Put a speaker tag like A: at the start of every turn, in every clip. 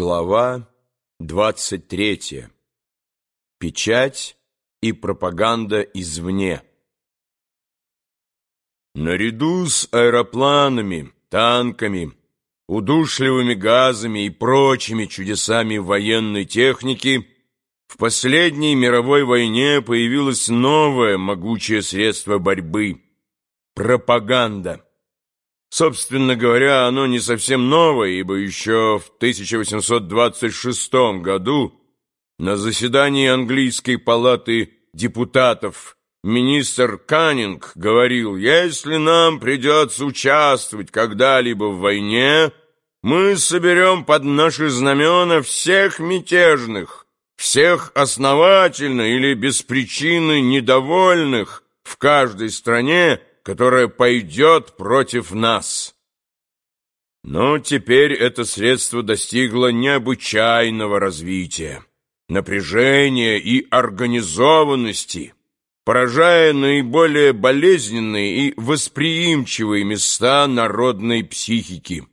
A: Глава 23. Печать и пропаганда извне. Наряду с аэропланами, танками, удушливыми газами и прочими чудесами военной техники в последней мировой войне появилось новое могучее средство борьбы – пропаганда. Собственно говоря, оно не совсем новое, ибо еще в 1826 году на заседании английской палаты депутатов министр Каннинг говорил, «Если нам придется участвовать когда-либо в войне, мы соберем под наши знамена всех мятежных, всех основательно или без причины недовольных в каждой стране, которая пойдет против нас. Но теперь это средство достигло необычайного развития, напряжения и организованности, поражая наиболее болезненные и восприимчивые места народной психики.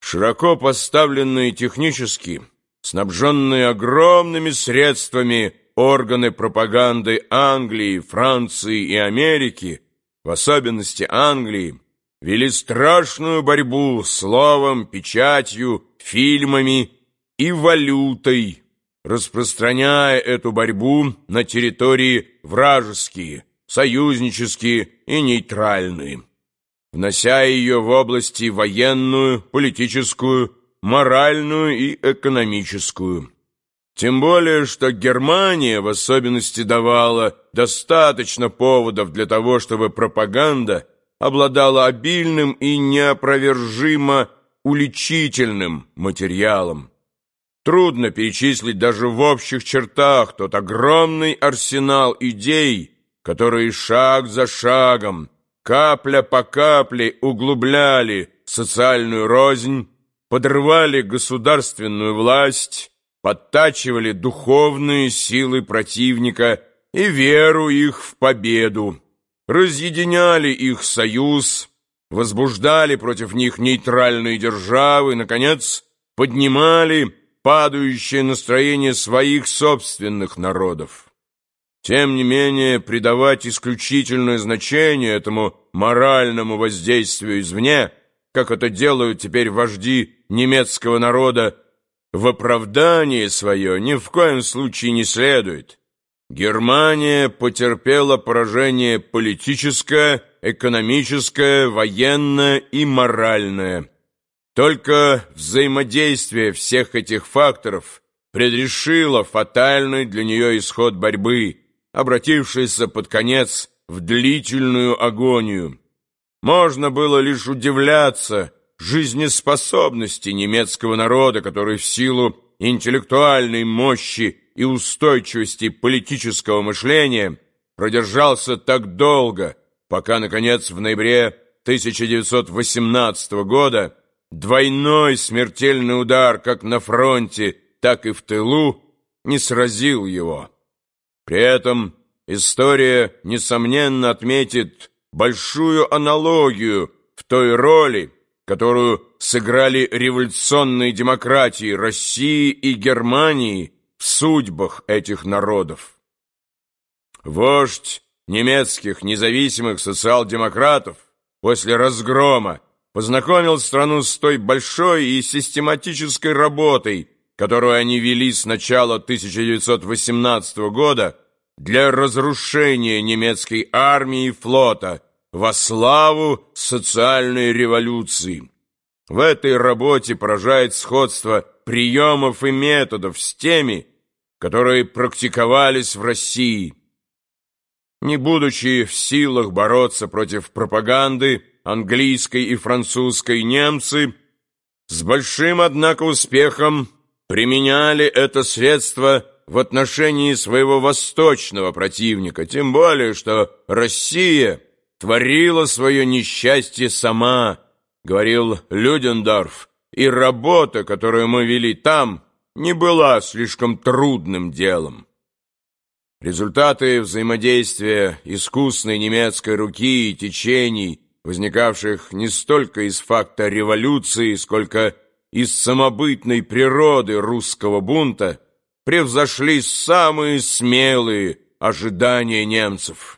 A: Широко поставленные технически, снабженные огромными средствами органы пропаганды Англии, Франции и Америки – в особенности Англии, вели страшную борьбу словом, печатью, фильмами и валютой, распространяя эту борьбу на территории вражеские, союзнические и нейтральные, внося ее в области военную, политическую, моральную и экономическую. Тем более, что Германия в особенности давала достаточно поводов для того, чтобы пропаганда обладала обильным и неопровержимо уличительным материалом. Трудно перечислить даже в общих чертах тот огромный арсенал идей, которые шаг за шагом, капля по капле углубляли социальную рознь, подрывали государственную власть, подтачивали духовные силы противника и веру их в победу, разъединяли их союз, возбуждали против них нейтральные державы, наконец, поднимали падающее настроение своих собственных народов. Тем не менее, придавать исключительное значение этому моральному воздействию извне, как это делают теперь вожди немецкого народа, в оправдание свое ни в коем случае не следует. Германия потерпела поражение политическое, экономическое, военное и моральное. Только взаимодействие всех этих факторов предрешило фатальный для нее исход борьбы, обратившийся под конец в длительную агонию. Можно было лишь удивляться, жизнеспособности немецкого народа, который в силу интеллектуальной мощи и устойчивости политического мышления продержался так долго, пока, наконец, в ноябре 1918 года двойной смертельный удар как на фронте, так и в тылу не сразил его. При этом история, несомненно, отметит большую аналогию в той роли, которую сыграли революционные демократии России и Германии в судьбах этих народов. Вождь немецких независимых социал-демократов после разгрома познакомил страну с той большой и систематической работой, которую они вели с начала 1918 года для разрушения немецкой армии и флота – во славу социальной революции. В этой работе поражает сходство приемов и методов с теми, которые практиковались в России. Не будучи в силах бороться против пропаганды английской и французской немцы, с большим, однако, успехом применяли это средство в отношении своего восточного противника, тем более, что Россия – творила свое несчастье сама, говорил Людендорф, и работа, которую мы вели там, не была слишком трудным делом. Результаты взаимодействия искусной немецкой руки и течений, возникавших не столько из факта революции, сколько из самобытной природы русского бунта превзошли самые смелые ожидания немцев.